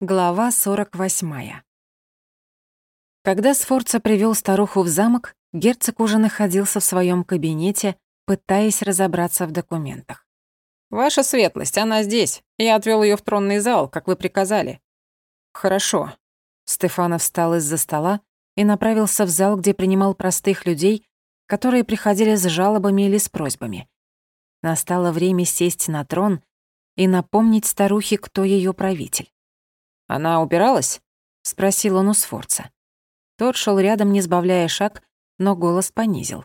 Глава 48. Когда Сфорца привел старуху в замок, герцог уже находился в своем кабинете, пытаясь разобраться в документах. «Ваша светлость, она здесь. Я отвел ее в тронный зал, как вы приказали». «Хорошо». Стефанов встал из-за стола и направился в зал, где принимал простых людей, которые приходили с жалобами или с просьбами. Настало время сесть на трон и напомнить старухе, кто ее правитель. «Она убиралась?» — спросил он у Сфорца. Тот шел рядом, не сбавляя шаг, но голос понизил.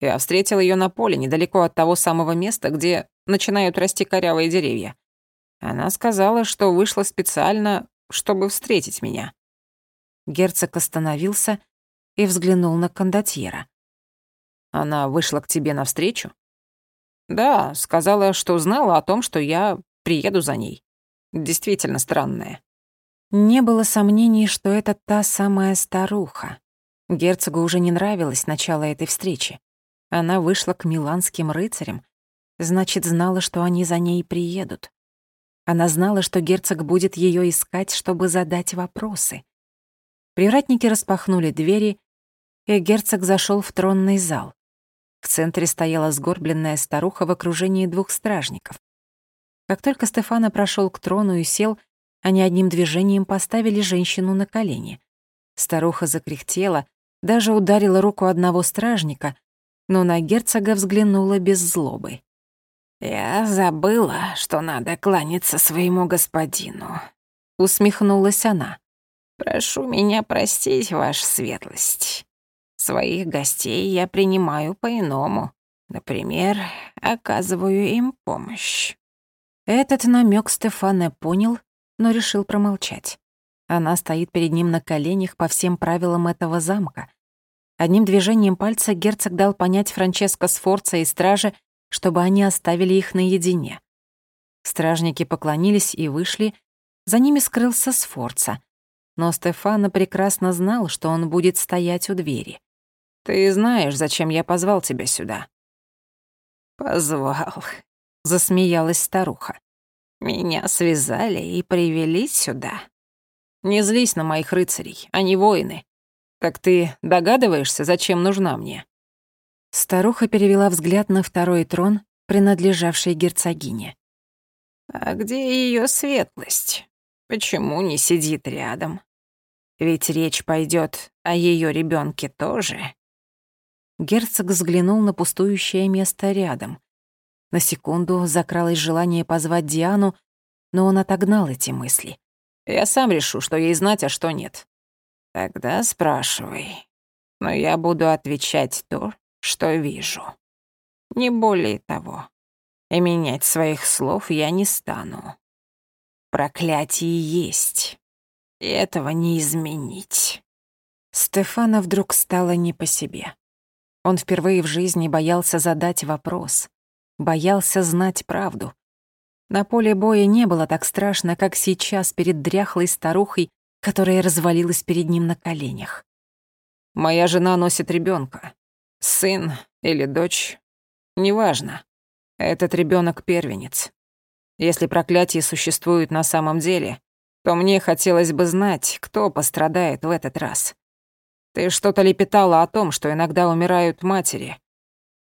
«Я встретил ее на поле, недалеко от того самого места, где начинают расти корявые деревья. Она сказала, что вышла специально, чтобы встретить меня». Герцог остановился и взглянул на кондотьера. «Она вышла к тебе навстречу?» «Да, сказала, что знала о том, что я приеду за ней. Действительно странная». Не было сомнений, что это та самая старуха. Герцогу уже не нравилось начало этой встречи. Она вышла к миланским рыцарям, значит, знала, что они за ней приедут. Она знала, что герцог будет ее искать, чтобы задать вопросы. Привратники распахнули двери, и герцог зашел в тронный зал. В центре стояла сгорбленная старуха в окружении двух стражников. Как только Стефана прошел к трону и сел, они одним движением поставили женщину на колени. Старуха закряхтела, даже ударила руку одного стражника, но на герцога взглянула без злобы. «Я забыла, что надо кланяться своему господину», — усмехнулась она. «Прошу меня простить, ваша светлость. Своих гостей я принимаю по-иному. Например, оказываю им помощь». Этот намек Стефане понял но решил промолчать. Она стоит перед ним на коленях по всем правилам этого замка. Одним движением пальца герцог дал понять Франческо Сфорца и страже, чтобы они оставили их наедине. Стражники поклонились и вышли, за ними скрылся Сфорца. Но Стефано прекрасно знал, что он будет стоять у двери. «Ты знаешь, зачем я позвал тебя сюда?» «Позвал», — засмеялась старуха. Меня связали и привели сюда. Не злись на моих рыцарей, они воины. Так ты догадываешься, зачем нужна мне?» Старуха перевела взгляд на второй трон, принадлежавший герцогине. «А где ее светлость? Почему не сидит рядом? Ведь речь пойдет о ее ребенке тоже». Герцог взглянул на пустующее место рядом. На секунду закралось желание позвать Диану, но он отогнал эти мысли. «Я сам решу, что ей знать, а что нет». «Тогда спрашивай. Но я буду отвечать то, что вижу. Не более того. И менять своих слов я не стану. Проклятие есть. И этого не изменить». Стефана вдруг стало не по себе. Он впервые в жизни боялся задать вопрос боялся знать правду. На поле боя не было так страшно, как сейчас перед дряхлой старухой, которая развалилась перед ним на коленях. «Моя жена носит ребенка, Сын или дочь, неважно. Этот ребенок первенец. Если проклятие существует на самом деле, то мне хотелось бы знать, кто пострадает в этот раз. Ты что-то лепетала о том, что иногда умирают матери.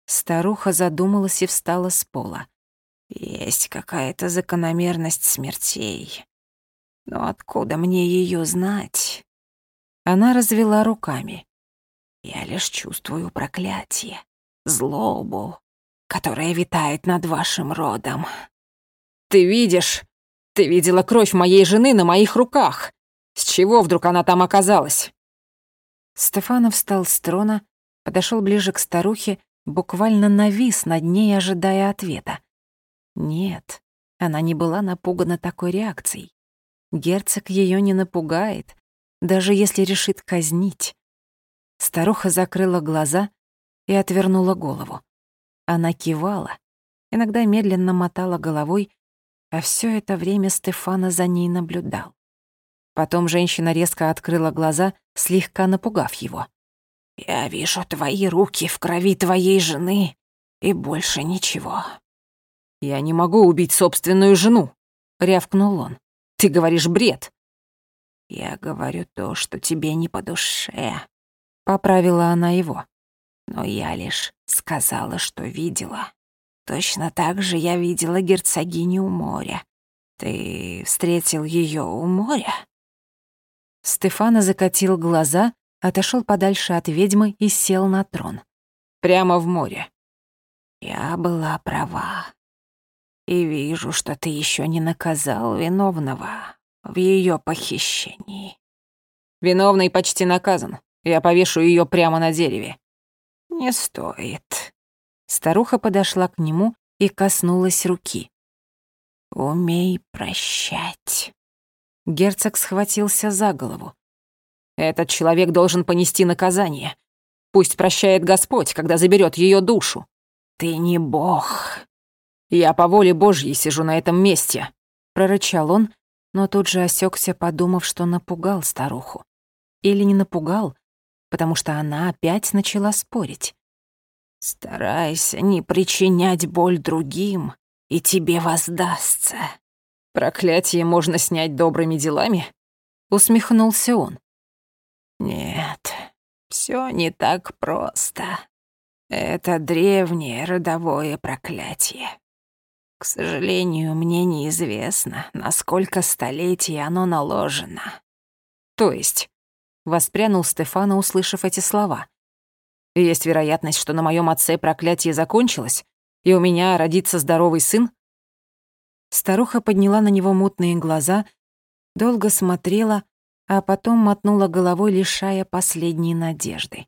Старуха задумалась и встала с пола. «Есть какая-то закономерность смертей. Но откуда мне ее знать?» Она развела руками. «Я лишь чувствую проклятие, злобу, которая витает над вашим родом». «Ты видишь? Ты видела кровь моей жены на моих руках. С чего вдруг она там оказалась?» Стефанов встал с трона, подошел ближе к старухе буквально навис над ней, ожидая ответа. Нет, она не была напугана такой реакцией. Герцог ее не напугает, даже если решит казнить. Старуха закрыла глаза и отвернула голову. Она кивала, иногда медленно мотала головой, а все это время Стефана за ней наблюдал. Потом женщина резко открыла глаза, слегка напугав его. Я вижу твои руки в крови твоей жены и больше ничего. Я не могу убить собственную жену, рявкнул он. Ты говоришь бред. Я говорю то, что тебе не по душе. Поправила она его. Но я лишь сказала, что видела. Точно так же я видела герцогиню у моря. Ты встретил ее у моря? Стефана закатил глаза, отошел подальше от ведьмы и сел на трон. Прямо в море. Я была права. И вижу, что ты еще не наказал виновного в ее похищении. Виновный почти наказан. Я повешу ее прямо на дереве. Не стоит. Старуха подошла к нему и коснулась руки. Умей прощать. Герцог схватился за голову. Этот человек должен понести наказание. Пусть прощает Господь, когда заберет ее душу. Ты не бог. Я по воле Божьей сижу на этом месте, прорычал он, но тут же осекся, подумав, что напугал старуху. Или не напугал, потому что она опять начала спорить. «Старайся не причинять боль другим, и тебе воздастся». «Проклятие можно снять добрыми делами?» — усмехнулся он. «Нет, все не так просто. Это древнее родовое проклятие. К сожалению, мне неизвестно, на сколько столетий оно наложено. То есть, воспрянул Стефана, услышав эти слова. Есть вероятность, что на моем отце проклятие закончилось, и у меня родится здоровый сын? Старуха подняла на него мутные глаза, долго смотрела, а потом мотнула головой, лишая последней надежды.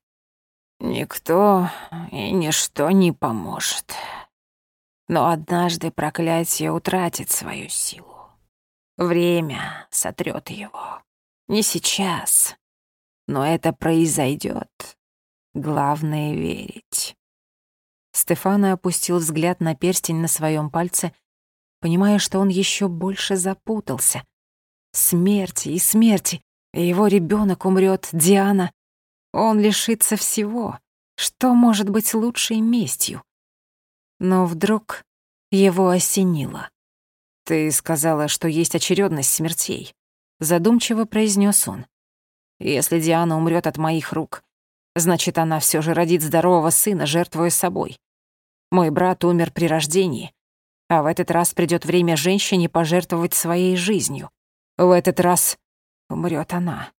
«Никто и ничто не поможет. Но однажды проклятие утратит свою силу. Время сотрет его. Не сейчас, но это произойдет. Главное — верить». Стефана опустил взгляд на перстень на своем пальце, понимая, что он еще больше запутался. Смерти и смерти. Его ребенок умрет, Диана. Он лишится всего. Что может быть лучшей местью? Но вдруг его осенило. «Ты сказала, что есть очередность смертей», — задумчиво произнес он. «Если Диана умрет от моих рук, значит, она все же родит здорового сына, жертвуя собой. Мой брат умер при рождении, а в этот раз придет время женщине пожертвовать своей жизнью. В этот раз умрет она.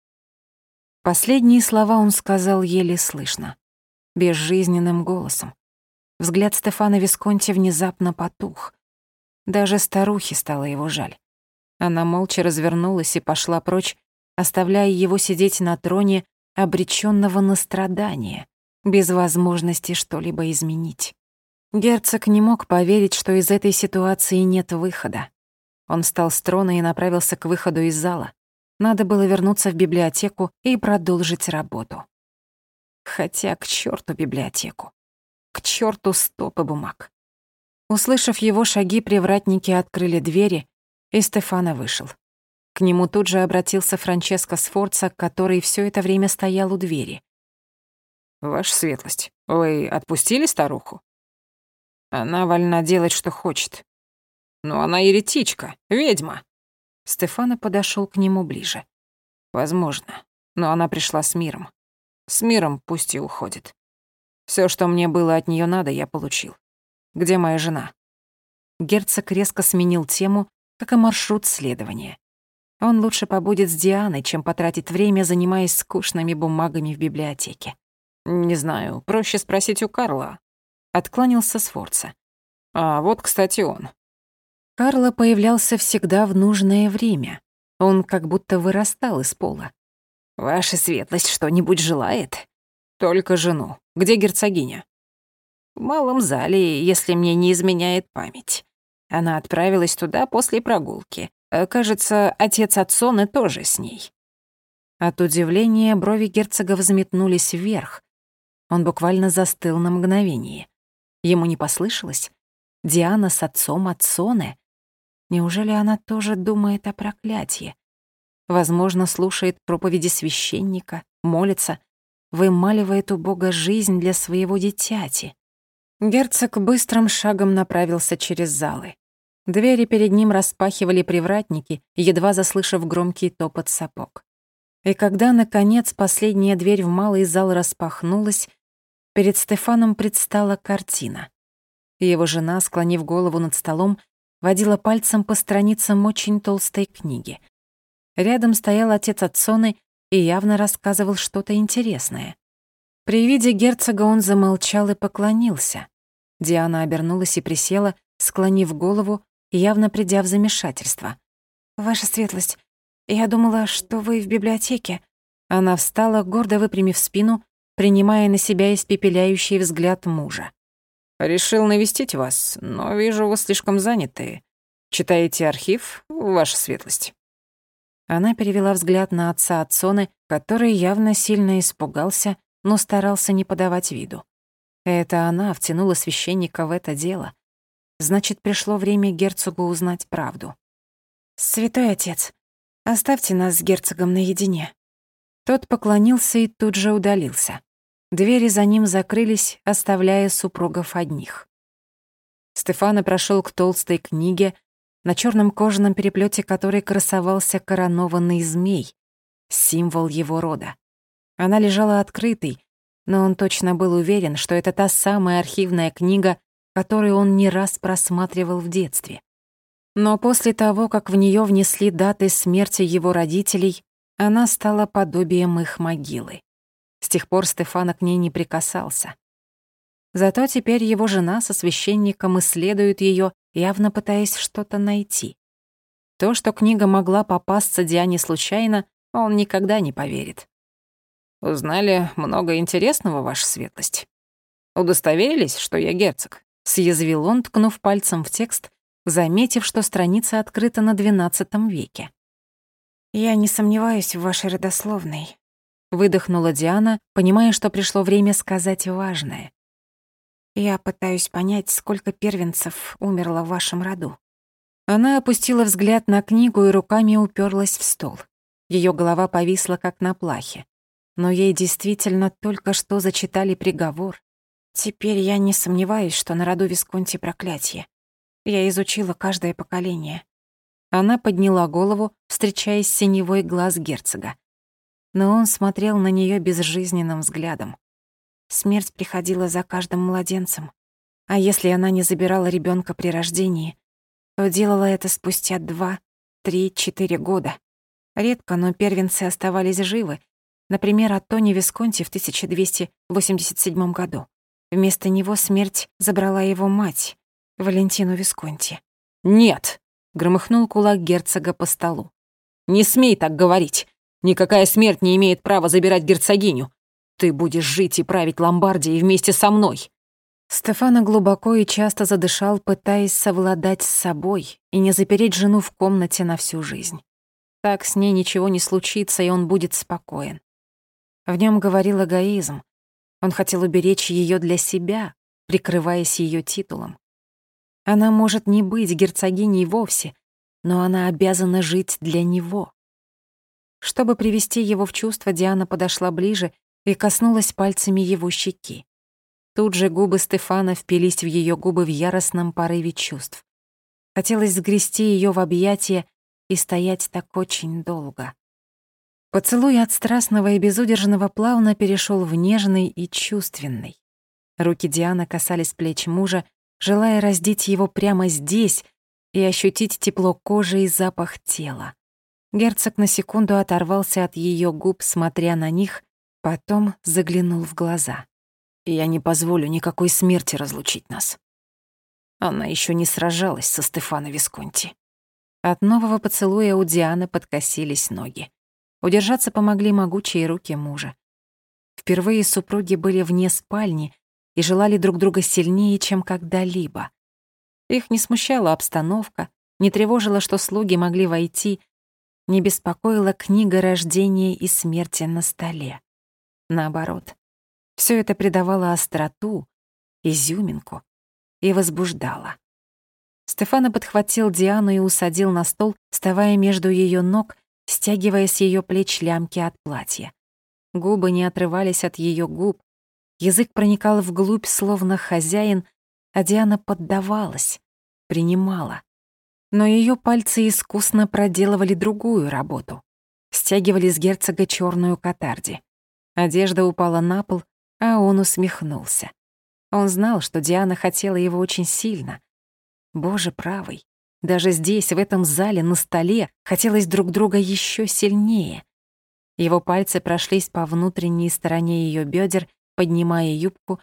Последние слова он сказал еле слышно, безжизненным голосом. Взгляд Стефана Висконти внезапно потух. Даже старухе стало его жаль. Она молча развернулась и пошла прочь, оставляя его сидеть на троне обречённого на страдания, без возможности что-либо изменить. Герцог не мог поверить, что из этой ситуации нет выхода. Он встал с трона и направился к выходу из зала. Надо было вернуться в библиотеку и продолжить работу. Хотя к черту библиотеку. К черту стопы бумаг. Услышав его шаги, привратники открыли двери, и Стефана вышел. К нему тут же обратился Франческо Сфорца, который все это время стоял у двери. «Ваша светлость, вы отпустили старуху?» «Она вольна делать, что хочет. Но она еретичка, ведьма. Стефана подошел к нему ближе. Возможно, но она пришла с миром. С миром пусть и уходит. Все, что мне было от нее надо, я получил. Где моя жена? Герцог резко сменил тему, как и маршрут следования. Он лучше побудет с Дианой, чем потратит время, занимаясь скучными бумагами в библиотеке. «Не знаю, проще спросить у Карла», — откланялся Сфорца. «А вот, кстати, он. Карло появлялся всегда в нужное время. Он как будто вырастал из пола. «Ваша светлость что-нибудь желает?» «Только жену. Где герцогиня?» «В малом зале, если мне не изменяет память. Она отправилась туда после прогулки. Э, кажется, отец Отсоны тоже с ней». От удивления брови герцога взметнулись вверх. Он буквально застыл на мгновение. Ему не послышалось? Диана с отцом Отсоны Неужели она тоже думает о проклятии? Возможно, слушает проповеди священника, молится, вымаливает у Бога жизнь для своего дитяти. Герцог быстрым шагом направился через залы. Двери перед ним распахивали привратники, едва заслышав громкий топот сапог. И когда, наконец, последняя дверь в малый зал распахнулась, перед Стефаном предстала картина. Его жена, склонив голову над столом, водила пальцем по страницам очень толстой книги. Рядом стоял отец Ацоны и явно рассказывал что-то интересное. При виде герцога он замолчал и поклонился. Диана обернулась и присела, склонив голову, явно придя в замешательство. «Ваша светлость, я думала, что вы в библиотеке». Она встала, гордо выпрямив спину, принимая на себя испепеляющий взгляд мужа. «Решил навестить вас, но вижу, вы слишком заняты. Читаете архив, ваша светлость?» Она перевела взгляд на отца Ацоны, который явно сильно испугался, но старался не подавать виду. Это она втянула священника в это дело. Значит, пришло время герцогу узнать правду. «Святой отец, Оставьте нас с герцогом наедине». Тот поклонился и тут же удалился. Двери за ним закрылись, оставляя супругов одних. Стефана прошел к толстой книге, на черном кожаном переплете которой красовался коронованный змей, символ его рода. Она лежала открытой, но он точно был уверен, что это та самая архивная книга, которую он не раз просматривал в детстве. Но после того, как в нее внесли даты смерти его родителей, она стала подобием их могилы. С тех пор Стефана к ней не прикасался. Зато теперь его жена со священником исследуют ее, явно пытаясь что-то найти. То, что книга могла попасться Диане случайно, он никогда не поверит. «Узнали много интересного, ваша светлость. Удостоверились, что я герцог?» Съязвил он, ткнув пальцем в текст, заметив, что страница открыта на XII веке. «Я не сомневаюсь в вашей родословной», — выдохнула Диана, понимая, что пришло время сказать важное. «Я пытаюсь понять, сколько первенцев умерло в вашем роду». Она опустила взгляд на книгу и руками уперлась в стол. Ее голова повисла, как на плахе. Но ей действительно только что зачитали приговор. Теперь я не сомневаюсь, что на роду Висконти проклятие. Я изучила каждое поколение. Она подняла голову, встречаясь с синевой глаз герцога. Но он смотрел на нее безжизненным взглядом. Смерть приходила за каждым младенцем. А если она не забирала ребенка при рождении, то делала это спустя два, три, четыре года. Редко, но первенцы оставались живы. Например, от Тони Висконти в 1287 году. Вместо него смерть забрала его мать, Валентину Висконти. «Нет!» — громыхнул кулак герцога по столу. «Не смей так говорить! Никакая смерть не имеет права забирать герцогиню! Ты будешь жить и править Ломбардией вместе со мной!» Стефана глубоко и часто задышал, пытаясь совладать с собой и не запереть жену в комнате на всю жизнь. Так с ней ничего не случится, и он будет спокоен. В нем говорил эгоизм. Он хотел уберечь ее для себя, прикрываясь ее титулом. Она может не быть герцогиней вовсе, но она обязана жить для него. Чтобы привести его в чувство, Диана подошла ближе и коснулась пальцами его щеки. Тут же губы Стефана впились в ее губы в яростном порыве чувств. Хотелось сгрести ее в объятия и стоять так очень долго. Поцелуй от страстного и безудержного плавно перешел в нежный и чувственный. Руки Дианы касались плеч мужа, желая раздеть его прямо здесь и ощутить тепло кожи и запах тела. Герцог на секунду оторвался от ее губ, смотря на них, потом заглянул в глаза. «Я не позволю никакой смерти разлучить нас». Она еще не сражалась со Стефано Висконти. От нового поцелуя у Дианы подкосились ноги. Удержаться помогли могучие руки мужа. Впервые супруги были вне спальни, и желали друг друга сильнее, чем когда-либо. Их не смущала обстановка, не тревожило, что слуги могли войти, не беспокоила книга рождения и смерти на столе. Наоборот, все это придавало остроту, изюминку и возбуждало. Стефана подхватил Диану и усадил на стол, вставая между ее ног, стягивая с ее плеч лямки от платья. Губы не отрывались от ее губ, Язык проникал вглубь, словно хозяин, а Диана поддавалась, принимала, Но ее пальцы искусно проделывали другую работу. Стягивали с герцога черную катарди. Одежда упала на пол, а он усмехнулся. Он знал, что Диана хотела его очень сильно. Боже правый, даже здесь, в этом зале, на столе, хотелось друг друга еще сильнее. Его пальцы прошлись по внутренней стороне ее бедер, поднимая юбку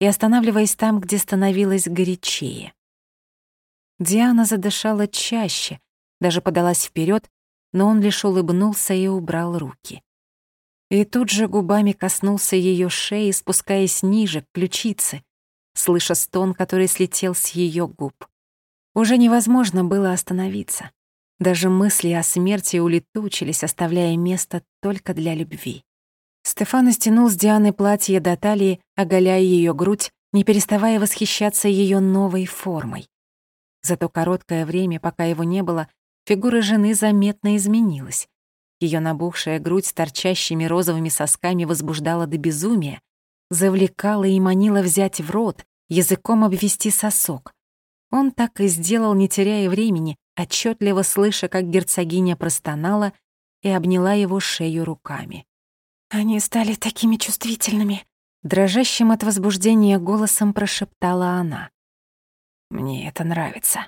и останавливаясь там, где становилось горячее. Диана задышала чаще, даже подалась вперед, но он лишь улыбнулся и убрал руки. И тут же губами коснулся ее шеи, спускаясь ниже, к ключице, слыша стон, который слетел с ее губ. Уже невозможно было остановиться. Даже мысли о смерти улетучились, оставляя место только для любви. Стефано стянул с Дианы платье до талии, оголяя ее грудь, не переставая восхищаться ее новой формой. За то короткое время, пока его не было, фигура жены заметно изменилась. Ее набухшая грудь с торчащими розовыми сосками возбуждала до безумия, завлекала и манила взять в рот, языком обвести сосок. Он так и сделал, не теряя времени, отчетливо слыша, как герцогиня простонала и обняла его шею руками. «Они стали такими чувствительными», — дрожащим от возбуждения голосом прошептала она. «Мне это нравится».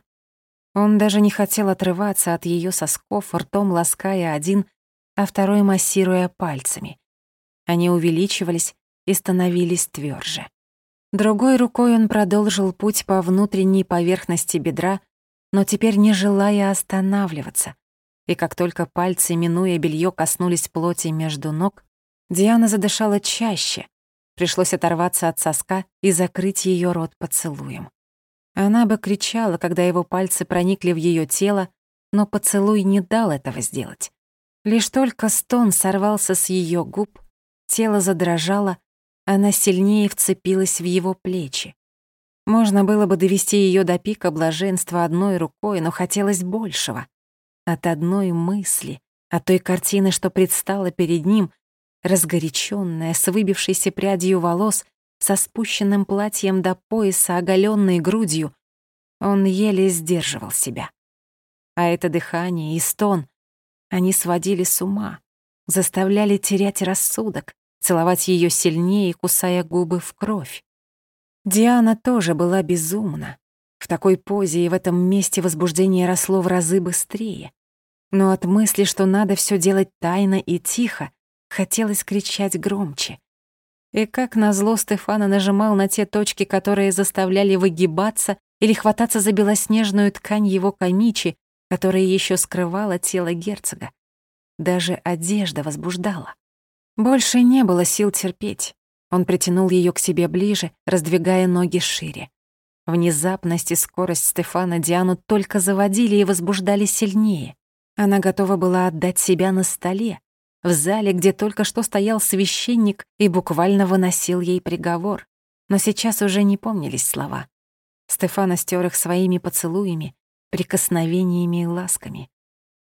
Он даже не хотел отрываться от ее сосков, ртом лаская один, а второй массируя пальцами. Они увеличивались и становились тверже. Другой рукой он продолжил путь по внутренней поверхности бедра, но теперь не желая останавливаться. И как только пальцы, минуя белье, коснулись плоти между ног, Диана задышала чаще. Пришлось оторваться от соска и закрыть ее рот поцелуем. Она бы кричала, когда его пальцы проникли в ее тело, но поцелуй не дал этого сделать. Лишь только стон сорвался с ее губ, тело задрожало, она сильнее вцепилась в его плечи. Можно было бы довести ее до пика блаженства одной рукой, но хотелось большего. От одной мысли, от той картины, что предстала перед ним, разгоряченная, с выбившейся прядью волос, со спущенным платьем до пояса, оголенной грудью, он еле сдерживал себя. А это дыхание и стон, они сводили с ума, заставляли терять рассудок, целовать ее сильнее, кусая губы в кровь. Диана тоже была безумна. В такой позе и в этом месте возбуждение росло в разы быстрее. Но от мысли, что надо все делать тайно и тихо, хотелось кричать громче. И как назло Стефана нажимал на те точки, которые заставляли выгибаться или хвататься за белоснежную ткань его камичи, которая еще скрывала тело герцога. Даже одежда возбуждала. Больше не было сил терпеть. Он притянул ее к себе ближе, раздвигая ноги шире. Внезапность и скорость Стефана Диану только заводили и возбуждали сильнее. Она готова была отдать себя на столе, в зале, где только что стоял священник и буквально выносил ей приговор. Но сейчас уже не помнились слова. Стефана стер их своими поцелуями, прикосновениями и ласками.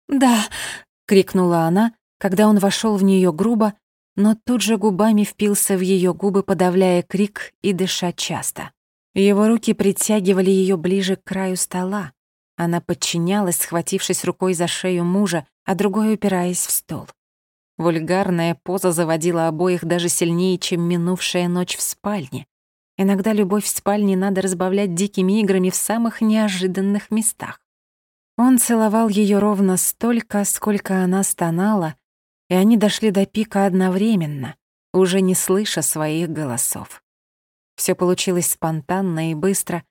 «Да!» — крикнула она, когда он вошел в нее грубо, но тут же губами впился в ее губы, подавляя крик и дыша часто. Его руки притягивали ее ближе к краю стола. Она подчинялась, схватившись рукой за шею мужа, а другой упираясь в стол. Вульгарная поза заводила обоих даже сильнее, чем минувшая ночь в спальне. Иногда любовь в спальне надо разбавлять дикими играми в самых неожиданных местах. Он целовал ее ровно столько, сколько она стонала, и они дошли до пика одновременно, уже не слыша своих голосов. Все получилось спонтанно и быстро,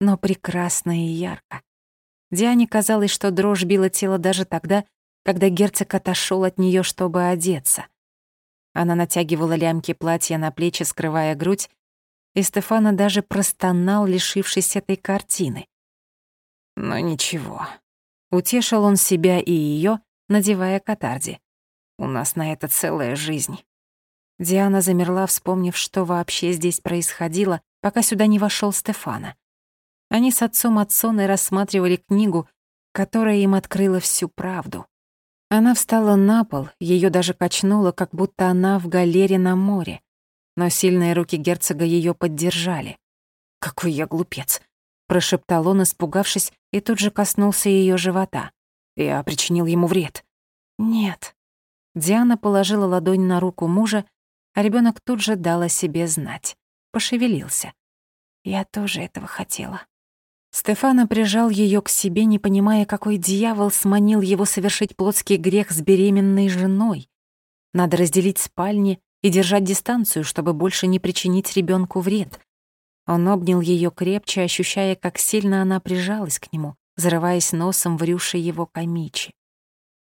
но прекрасно и ярко. Диане казалось, что дрожь била тело даже тогда, когда герцог отошел от нее, чтобы одеться. Она натягивала лямки платья на плечи, скрывая грудь, и Стефана даже простонал, лишившись этой картины. Но ничего. Утешил он себя и ее, надевая катарди. У нас на это целая жизнь. Диана замерла, вспомнив, что вообще здесь происходило, пока сюда не вошел Стефана. Они с отцом Отсоной рассматривали книгу, которая им открыла всю правду. Она встала на пол, ее даже качнуло, как будто она в галере на море. Но сильные руки герцога ее поддержали. Какой я глупец. прошептал он, испугавшись, и тут же коснулся ее живота. «Я причинил ему вред». «Нет». Диана положила ладонь на руку мужа, а ребенок тут же дал о себе знать. Пошевелился. «Я тоже этого хотела». Стефана прижал ее к себе, не понимая, какой дьявол сманил его совершить плотский грех с беременной женой. Надо разделить спальни и держать дистанцию, чтобы больше не причинить ребенку вред. Он обнял ее крепче, ощущая, как сильно она прижалась к нему, зарываясь носом в рюши его комичи.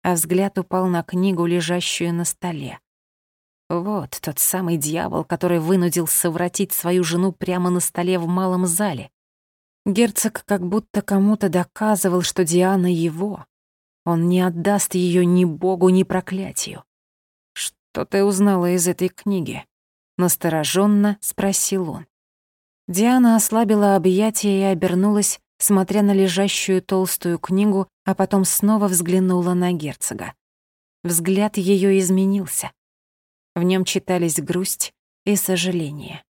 А взгляд упал на книгу, лежащую на столе. Вот тот самый дьявол, который вынудил совратить свою жену прямо на столе в малом зале. Герцог как будто кому-то доказывал, что Диана его. Он не отдаст ее ни богу, ни проклятию. «Что ты узнала из этой книги?» Настороженно спросил он. Диана ослабила объятия и обернулась, смотря на лежащую толстую книгу, а потом снова взглянула на герцога. Взгляд ее изменился. В нем читались грусть и сожаление.